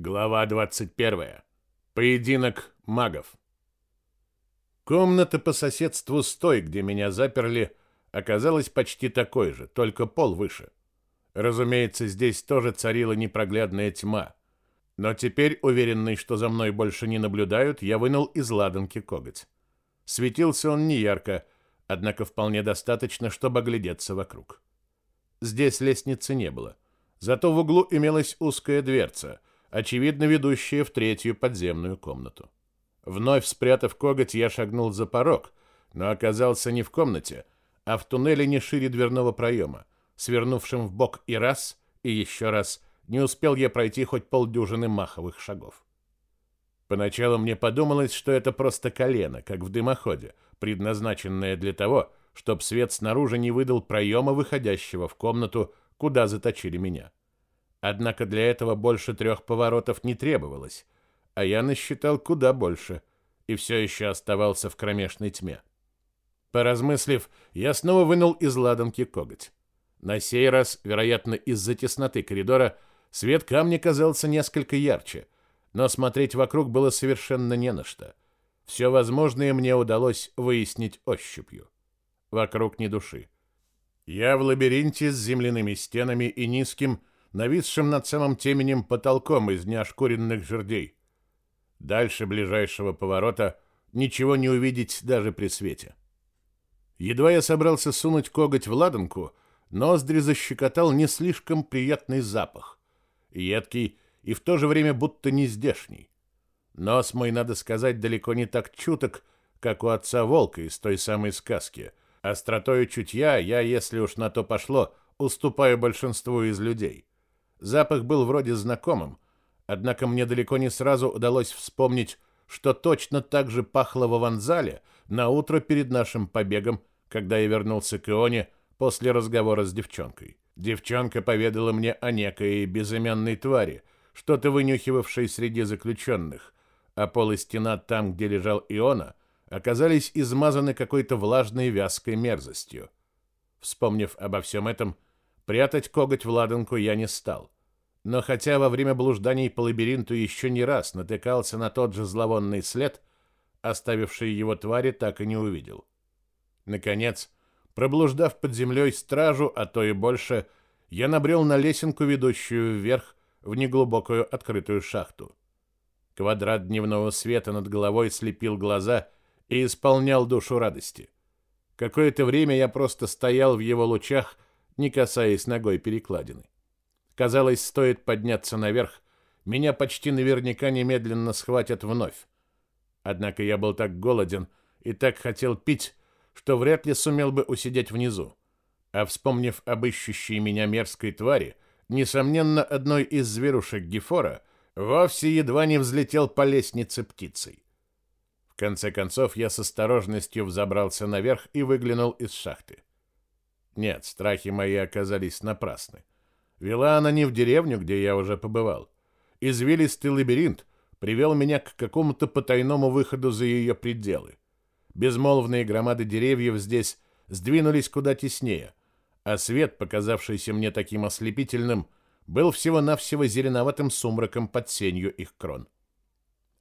Глава 21. Поединок магов. Комната по соседству с той, где меня заперли, оказалась почти такой же, только пол выше. Разумеется, здесь тоже царила непроглядная тьма. Но теперь, уверенный, что за мной больше не наблюдают, я вынул из ладанки коготь. Светился он неярко, однако вполне достаточно, чтобы оглядеться вокруг. Здесь лестницы не было. Зато в углу имелась узкая дверца — очевидно ведущая в третью подземную комнату. Вновь спрятав коготь, я шагнул за порог, но оказался не в комнате, а в туннеле не шире дверного проема, свернувшим в бок и раз, и еще раз не успел я пройти хоть полдюжины маховых шагов. Поначалу мне подумалось, что это просто колено, как в дымоходе, предназначенное для того, чтобы свет снаружи не выдал проема, выходящего в комнату, куда заточили меня. Однако для этого больше трех поворотов не требовалось, а я насчитал куда больше и все еще оставался в кромешной тьме. Поразмыслив, я снова вынул из ладанки коготь. На сей раз, вероятно, из-за тесноты коридора, свет камня казался несколько ярче, но смотреть вокруг было совершенно не на что. Все возможное мне удалось выяснить ощупью. Вокруг ни души. Я в лабиринте с земляными стенами и низким, нависшим над самым теменем потолком из неошкуренных жердей. Дальше ближайшего поворота ничего не увидеть даже при свете. Едва я собрался сунуть коготь в ладанку, ноздри защекотал не слишком приятный запах, едкий и в то же время будто не здешний. Нос мой, надо сказать, далеко не так чуток, как у отца волка из той самой сказки. Остротою чутья я, если уж на то пошло, уступаю большинству из людей. Запах был вроде знакомым, однако мне далеко не сразу удалось вспомнить, что точно так же пахло в Аванзале на утро перед нашим побегом, когда я вернулся к Ионе после разговора с девчонкой. Девчонка поведала мне о некой безымянной твари, что-то вынюхивавшей среди заключенных, а пол и стена там, где лежал Иона, оказались измазаны какой-то влажной вязкой мерзостью. Вспомнив обо всем этом, Прятать коготь в ладанку я не стал. Но хотя во время блужданий по лабиринту еще не раз натыкался на тот же зловонный след, оставивший его твари так и не увидел. Наконец, проблуждав под землей стражу, а то и больше, я набрел на лесенку, ведущую вверх в неглубокую открытую шахту. Квадрат дневного света над головой слепил глаза и исполнял душу радости. Какое-то время я просто стоял в его лучах, не касаясь ногой перекладины. Казалось, стоит подняться наверх, меня почти наверняка немедленно схватят вновь. Однако я был так голоден и так хотел пить, что вряд ли сумел бы усидеть внизу. А вспомнив об ищущей меня мерзкой твари, несомненно, одной из зверушек Гефора, вовсе едва не взлетел по лестнице птицей. В конце концов, я с осторожностью взобрался наверх и выглянул из шахты. Нет, страхи мои оказались напрасны. Вела она не в деревню, где я уже побывал. Извилистый лабиринт привел меня к какому-то потайному выходу за ее пределы. Безмолвные громады деревьев здесь сдвинулись куда теснее, а свет, показавшийся мне таким ослепительным, был всего-навсего зеленоватым сумраком под сенью их крон.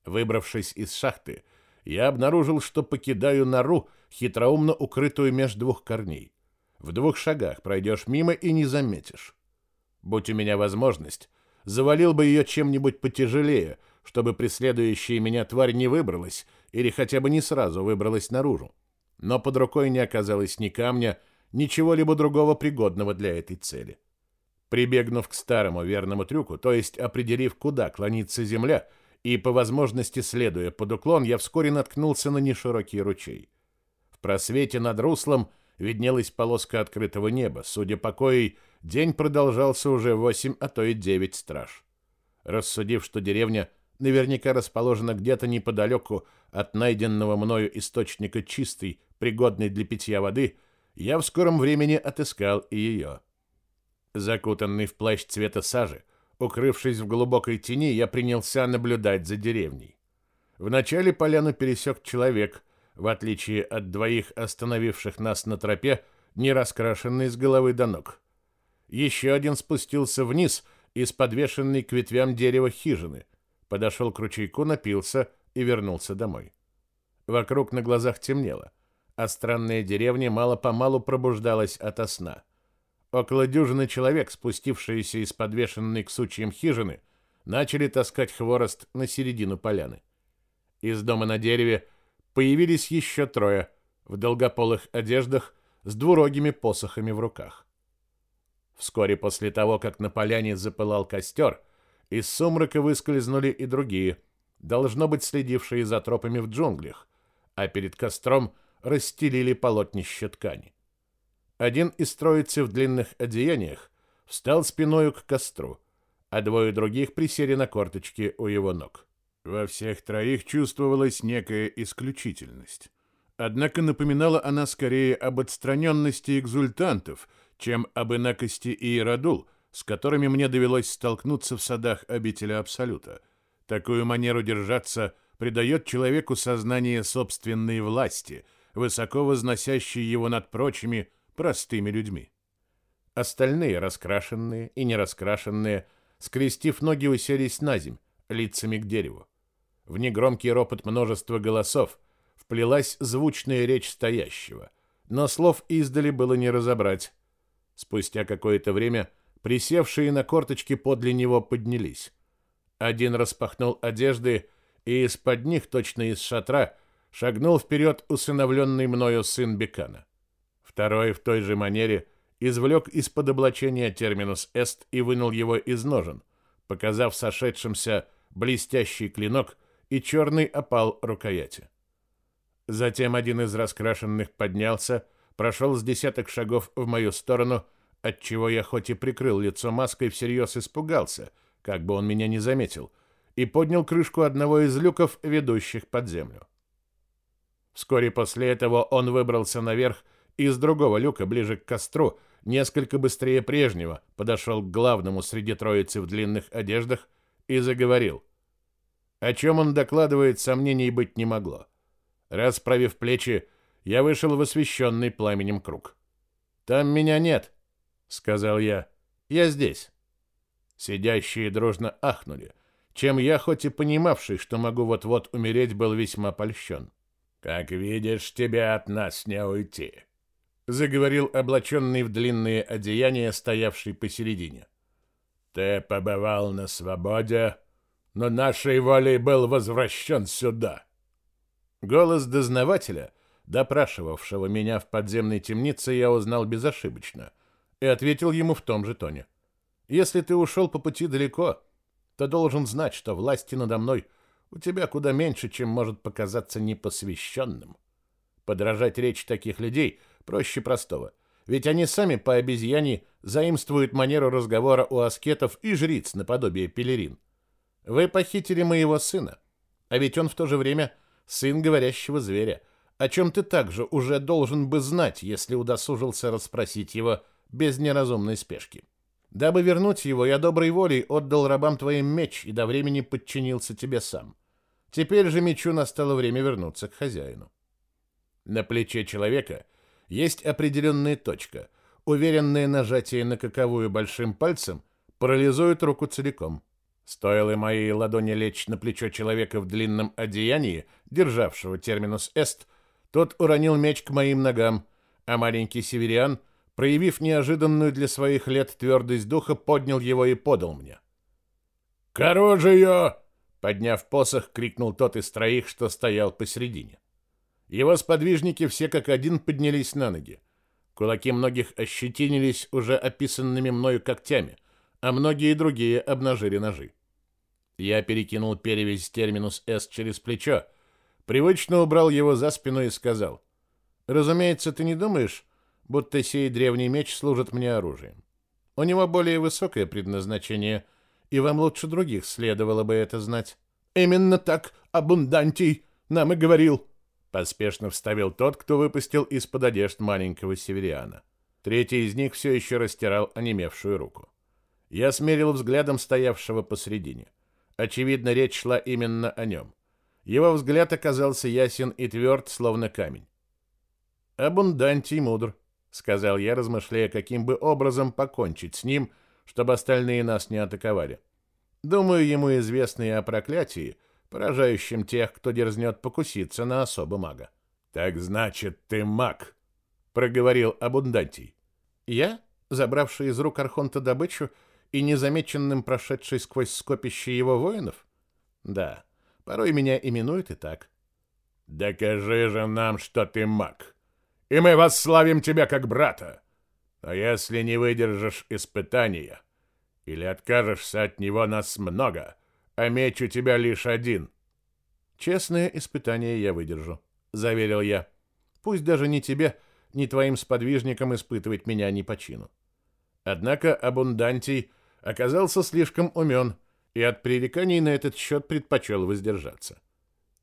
Выбравшись из шахты, я обнаружил, что покидаю нору, хитроумно укрытую меж двух корней. В двух шагах пройдешь мимо и не заметишь. Будь у меня возможность, завалил бы ее чем-нибудь потяжелее, чтобы преследующая меня тварь не выбралась или хотя бы не сразу выбралась наружу. Но под рукой не оказалось ни камня, ничего-либо другого пригодного для этой цели. Прибегнув к старому верному трюку, то есть определив, куда клонится земля, и по возможности следуя под уклон, я вскоре наткнулся на неширокий ручей. В просвете над руслом виднелась полоска открытого неба, судя по коей день продолжался уже восемь, а то и девять страж. Рассудив, что деревня наверняка расположена где-то неподалеку от найденного мною источника чистой, пригодной для питья воды, я в скором времени отыскал и ее. Закутанный в плащ цвета сажи, укрывшись в глубокой тени, я принялся наблюдать за деревней. Вначале поляну пересек человек, в отличие от двоих остановивших нас на тропе, не раскрашенный с головы до ног. Еще один спустился вниз из подвешенной к ветвям дерева хижины, подошел к ручейку, напился и вернулся домой. Вокруг на глазах темнело, а странная деревня мало-помалу пробуждалась ото сна. Около дюжины человек, спустившиеся из подвешенной к сучьям хижины, начали таскать хворост на середину поляны. Из дома на дереве появились еще трое в долгополых одеждах с двурогими посохами в руках. Вскоре после того, как на поляне запылал костер, из сумрака выскользнули и другие, должно быть следившие за тропами в джунглях, а перед костром расстелили полотнище ткани. Один из троицы в длинных одеяниях встал спиною к костру, а двое других присели на корточки у его ног. Во всех троих чувствовалась некая исключительность. Однако напоминала она скорее об отстраненности экзультантов, чем об инакости иеродул, с которыми мне довелось столкнуться в садах обителя Абсолюта. Такую манеру держаться придает человеку сознание собственной власти, высоко возносящей его над прочими простыми людьми. Остальные, раскрашенные и нераскрашенные, скрестив ноги, уселись на земь, лицами к дереву. В негромкий ропот множества голосов вплелась звучная речь стоящего, но слов издали было не разобрать. Спустя какое-то время присевшие на корточки подле него поднялись. Один распахнул одежды, и из-под них, точно из шатра, шагнул вперед усыновленный мною сын Бекана. Второй в той же манере извлек из-под облачения терминус эст и вынул его из ножен, показав сошедшимся блестящий клинок и черный опал рукояти. Затем один из раскрашенных поднялся, прошел с десяток шагов в мою сторону, отчего я хоть и прикрыл лицо маской, всерьез испугался, как бы он меня не заметил, и поднял крышку одного из люков, ведущих под землю. Вскоре после этого он выбрался наверх из другого люка, ближе к костру, несколько быстрее прежнего, подошел к главному среди троицы в длинных одеждах и заговорил. О чем он докладывает, сомнений быть не могло. Расправив плечи, я вышел в освещенный пламенем круг. «Там меня нет», — сказал я. «Я здесь». Сидящие дружно ахнули, чем я, хоть и понимавший, что могу вот-вот умереть, был весьма польщен. «Как видишь, тебе от нас не уйти», заговорил облаченный в длинные одеяния, стоявший посередине. Ты побывал на свободе, но нашей волей был возвращен сюда. Голос дознавателя, допрашивавшего меня в подземной темнице, я узнал безошибочно и ответил ему в том же тоне. Если ты ушел по пути далеко, то должен знать, что власти надо мной у тебя куда меньше, чем может показаться непосвященным. Подражать речь таких людей — проще простого. Ведь они сами по обезьяне заимствуют манеру разговора у аскетов и жриц наподобие пелерин. Вы похитили моего сына, а ведь он в то же время сын говорящего зверя, о чем ты также уже должен бы знать, если удосужился расспросить его без неразумной спешки. Дабы вернуть его, я доброй волей отдал рабам твоим меч и до времени подчинился тебе сам. Теперь же мечу настало время вернуться к хозяину. На плече человека — есть определенная точка. Уверенное нажатие на каковую большим пальцем парализует руку целиком. Стоило моей ладони лечь на плечо человека в длинном одеянии, державшего терминус «эст», тот уронил меч к моим ногам, а маленький северян, проявив неожиданную для своих лет твердость духа, поднял его и подал мне. «К оружию!» — подняв посох, крикнул тот из троих, что стоял посередине. Его сподвижники все как один поднялись на ноги. Кулаки многих ощетинились уже описанными мною когтями, а многие другие обнажили ножи. Я перекинул перевязь терминус «С» через плечо, привычно убрал его за спину и сказал, «Разумеется, ты не думаешь, будто сей древний меч служит мне оружием. У него более высокое предназначение, и вам лучше других следовало бы это знать». «Именно так, Абундантий нам и говорил», Поспешно вставил тот, кто выпустил из-под одежд маленького северяна. Третий из них все еще растирал онемевшую руку. Я смерил взглядом стоявшего посредине. Очевидно, речь шла именно о нем. Его взгляд оказался ясен и тверд, словно камень. «Абундантий мудр», — сказал я, размышляя, каким бы образом покончить с ним, чтобы остальные нас не атаковали. Думаю, ему известно и о проклятии, поражающем тех, кто дерзнет покуситься на особо мага. «Так значит, ты маг», — проговорил Абундантий. «Я, забравший из рук Архонта добычу и незамеченным прошедший сквозь скопище его воинов? Да, порой меня именуют и так». «Докажи же нам, что ты маг, и мы восславим тебя как брата. А если не выдержишь испытания или откажешься от него нас много, а меч у тебя лишь один». «Честное испытание я выдержу», — заверил я. «Пусть даже не тебе, ни твоим сподвижникам испытывать меня не по чину». Однако Абундантий оказался слишком умен и от пререканий на этот счет предпочел воздержаться.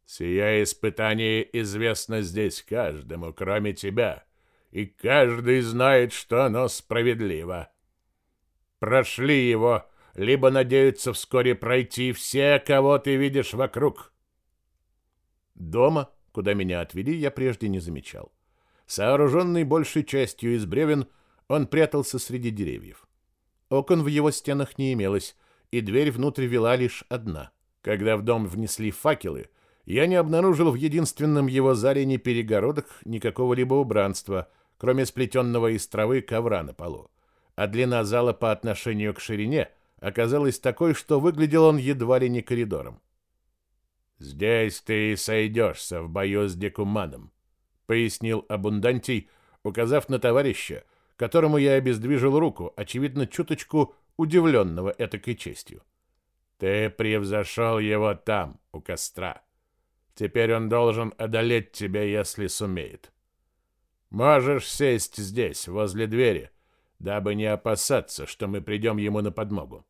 Сия испытание известно здесь каждому, кроме тебя, и каждый знает, что оно справедливо. Прошли его, либо надеются вскоре пройти все, кого ты видишь вокруг. Дома, куда меня отвели, я прежде не замечал. Сооруженный большей частью из бревен, он прятался среди деревьев. Окон в его стенах не имелось, и дверь внутрь вела лишь одна. Когда в дом внесли факелы, я не обнаружил в единственном его зале ни перегородок, ни какого-либо убранства, кроме сплетенного из травы ковра на полу. А длина зала по отношению к ширине оказалась такой, что выглядел он едва ли не коридором. «Здесь ты и сойдешься в бою с Декуманом», — пояснил Абундантий, указав на товарища, которому я обездвижил руку, очевидно, чуточку удивленного этакой честью. «Ты превзошел его там, у костра. Теперь он должен одолеть тебя, если сумеет. Можешь сесть здесь, возле двери, дабы не опасаться, что мы придем ему на подмогу.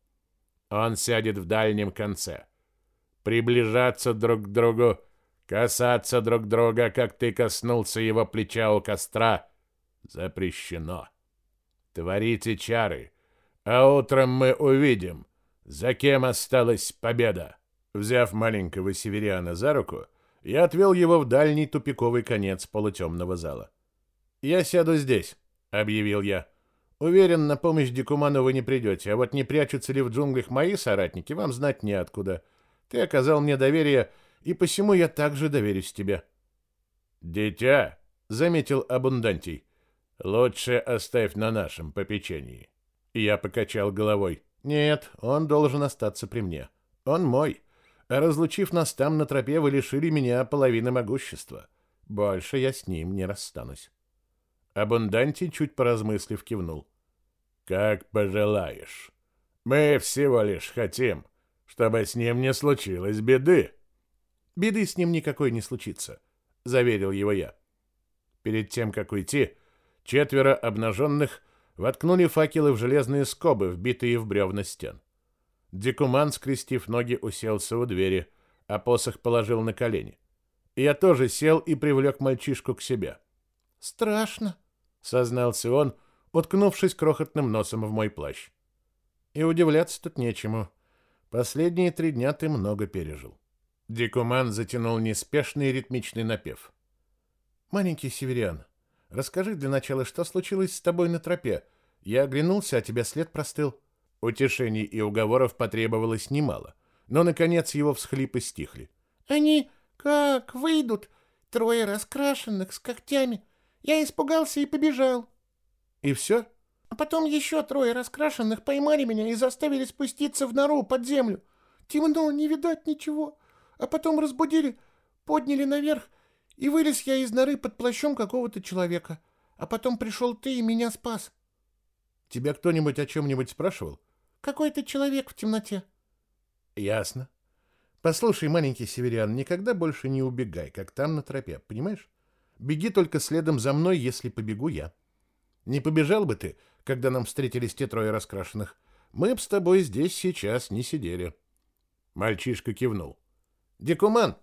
Он сядет в дальнем конце. Приближаться друг к другу, касаться друг друга, как ты коснулся его плеча у костра, запрещено. Творите чары, а утром мы увидим, за кем осталась победа. Взяв маленького северяна за руку, я отвел его в дальний тупиковый конец полутемного зала. «Я сяду здесь», — объявил я. «Уверен, на помощь Дикуману вы не придете, а вот не прячутся ли в джунглях мои соратники, вам знать неоткуда. Ты оказал мне доверие, и посему я также доверюсь тебе». «Дитя», — заметил Абундантий, — «лучше оставь на нашем попечении». Я покачал головой. «Нет, он должен остаться при мне. Он мой. Разлучив нас там на тропе, вы лишили меня половины могущества. Больше я с ним не расстанусь. Абунданти, чуть поразмыслив, кивнул. «Как пожелаешь. Мы всего лишь хотим, чтобы с ним не случилось беды». «Беды с ним никакой не случится», — заверил его я. Перед тем, как уйти, четверо обнаженных воткнули факелы в железные скобы, вбитые в бревна стен. Дикуман, скрестив ноги, уселся у двери, а посох положил на колени. Я тоже сел и привлек мальчишку к себе. «Страшно», — сознался он, уткнувшись крохотным носом в мой плащ. И удивляться тут нечему. Последние три дня ты много пережил. Дикуман затянул неспешный ритмичный напев. «Маленький северян, расскажи для начала, что случилось с тобой на тропе. Я оглянулся, а тебя след простыл». Утешений и уговоров потребовалось немало, но, наконец, его всхлипы стихли. «Они как выйдут, трое раскрашенных, с когтями. Я испугался и побежал». «И все?» «А потом еще трое раскрашенных поймали меня и заставили спуститься в нору под землю. Темно, не видать ничего. А потом разбудили, подняли наверх, и вылез я из норы под плащом какого-то человека. А потом пришел ты и меня спас». «Тебя кто-нибудь о чем-нибудь спрашивал?» Какой-то человек в темноте. Ясно. Послушай, маленький северян, никогда больше не убегай, как там на тропе, понимаешь? Беги только следом за мной, если побегу я. Не побежал бы ты, когда нам встретились те трое раскрашенных. Мы б с тобой здесь сейчас не сидели. Мальчишка кивнул. Декуман!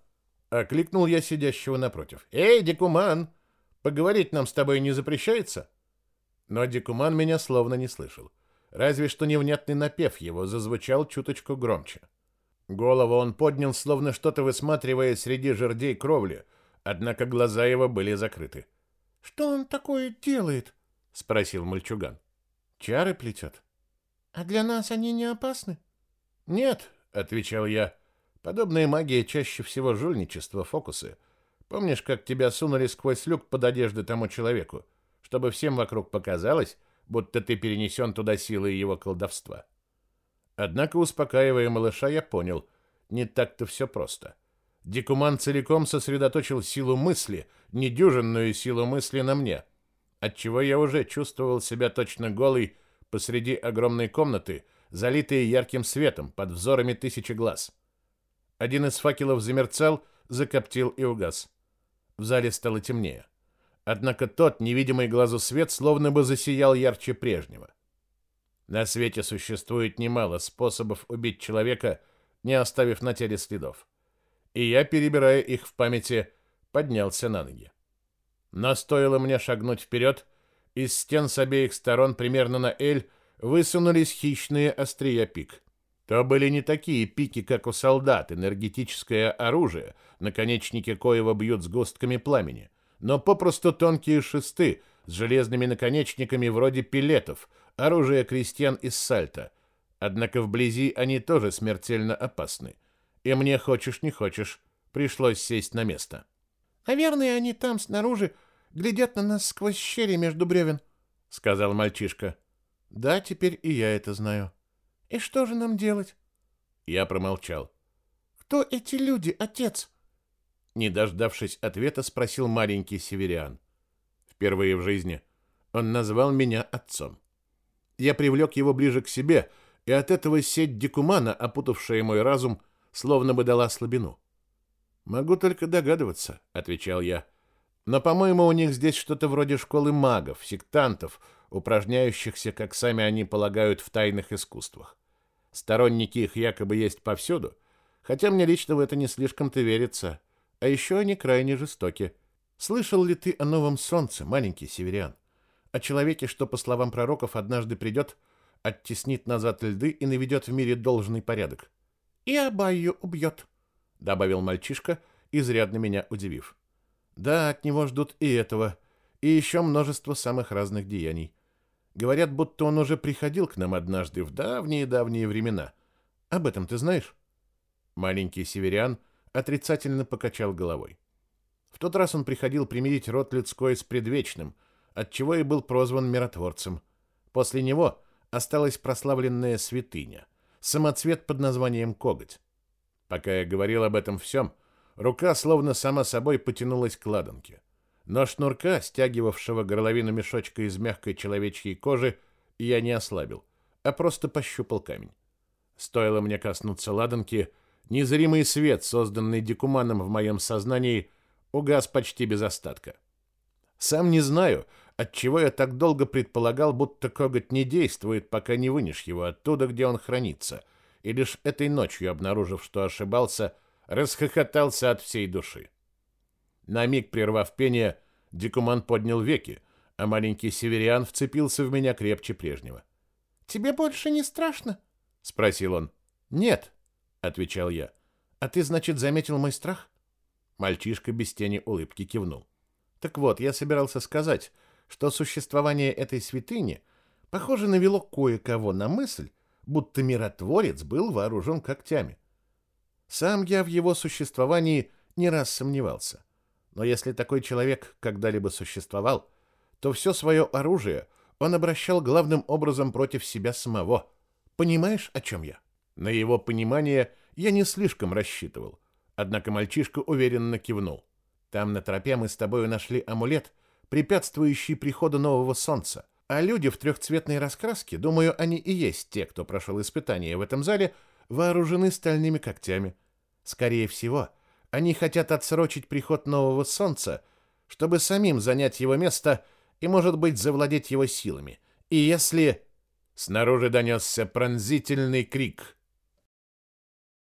Окликнул я сидящего напротив. Эй, Декуман! Поговорить нам с тобой не запрещается? Но Декуман меня словно не слышал разве что невнятный напев его зазвучал чуточку громче. Голову он поднял, словно что-то высматривая среди жердей кровли, однако глаза его были закрыты. «Что он такое делает?» — спросил мальчуган. «Чары плетет». А для нас они не опасны? Нет, отвечал я. Подобная магия чаще всего жульничество, фокусы. Помнишь, как тебя сунули сквозь люк под одежды тому человеку, чтобы всем вокруг показалось, будто ты перенесен туда силой его колдовства? Однако, успокаивая малыша, я понял, не так-то все просто. Дикуман целиком сосредоточил силу мысли, недюжинную силу мысли на мне, отчего я уже чувствовал себя точно голый посреди огромной комнаты, залитой ярким светом под взорами тысячи глаз. Один из факелов замерцал, закоптил и угас. В зале стало темнее. Однако тот, невидимый глазу свет, словно бы засиял ярче прежнего. На свете существует немало способов убить человека, не оставив на теле следов. И я, перебирая их в памяти, поднялся на ноги. Но стоило мне шагнуть вперед, из стен с обеих сторон примерно на эль высунулись хищные острия пик. То были не такие пики, как у солдат, энергетическое оружие, наконечники коего бьют сгустками пламени, но попросту тонкие шесты с железными наконечниками вроде пилетов, оружие крестьян из сальта. Однако вблизи они тоже смертельно опасны. И мне, хочешь не хочешь, пришлось сесть на место. «Наверное, они там, снаружи, глядят на нас сквозь щели между бревен», — сказал мальчишка. «Да, теперь и я это знаю». «И что же нам делать?» Я промолчал. «Кто эти люди, отец?» Не дождавшись ответа, спросил маленький северян. Впервые в жизни он назвал меня отцом. Я привлек его ближе к себе, и от этого сеть дикумана, опутавшая мой разум, словно бы дала слабину. «Могу только догадываться», — отвечал я. «Но, по-моему, у них здесь что-то вроде школы магов, сектантов, упражняющихся, как сами они полагают, в тайных искусствах. Сторонники их якобы есть повсюду, хотя мне лично в это не слишком-то верится. А еще они крайне жестоки. Слышал ли ты о новом солнце, маленький северян? О человеке, что, по словам пророков, однажды придет, оттеснит назад льды и наведет в мире должный порядок. «И Абайю убьет», — добавил мальчишка, изрядно меня удивив. «Да, от него ждут и этого, и еще множество самых разных деяний. Говорят, будто он уже приходил к нам однажды в давние-давние времена. Об этом ты знаешь? Маленький северян отрицательно покачал головой. В тот раз он приходил примирить род людской с предвечным, отчего и был прозван миротворцем. После него осталась прославленная святыня, самоцвет под названием Коготь. Пока я говорил об этом всем, рука словно сама собой потянулась к ладанке но шнурка, стягивавшего горловину мешочка из мягкой человечьей кожи, я не ослабил, а просто пощупал камень. Стоило мне коснуться ладанки, незримый свет, созданный дикуманом в моем сознании, угас почти без остатка. Сам не знаю, отчего я так долго предполагал, будто коготь не действует, пока не вынешь его оттуда, где он хранится, и лишь этой ночью, обнаружив, что ошибался, расхохотался от всей души. На миг прервав пение, Дикуман поднял веки, а маленький северян вцепился в меня крепче прежнего. «Тебе больше не страшно?» — спросил он. «Нет», — отвечал я. «А ты, значит, заметил мой страх?» Мальчишка без тени улыбки кивнул. «Так вот, я собирался сказать, что существование этой святыни, похоже, навело кое-кого на мысль, будто миротворец был вооружен когтями. Сам я в его существовании не раз сомневался. Но если такой человек когда-либо существовал, то все свое оружие он обращал главным образом против себя самого. Понимаешь, о чем я? На его понимание я не слишком рассчитывал. Однако мальчишка уверенно кивнул. Там на тропе мы с тобой нашли амулет, препятствующий приходу нового солнца. А люди в трехцветной раскраске, думаю, они и есть те, кто прошел испытание в этом зале, вооружены стальными когтями. Скорее всего, — они хотят отсрочить приход нового солнца, чтобы самим занять его место и, может быть, завладеть его силами. И если... Снаружи донесся пронзительный крик.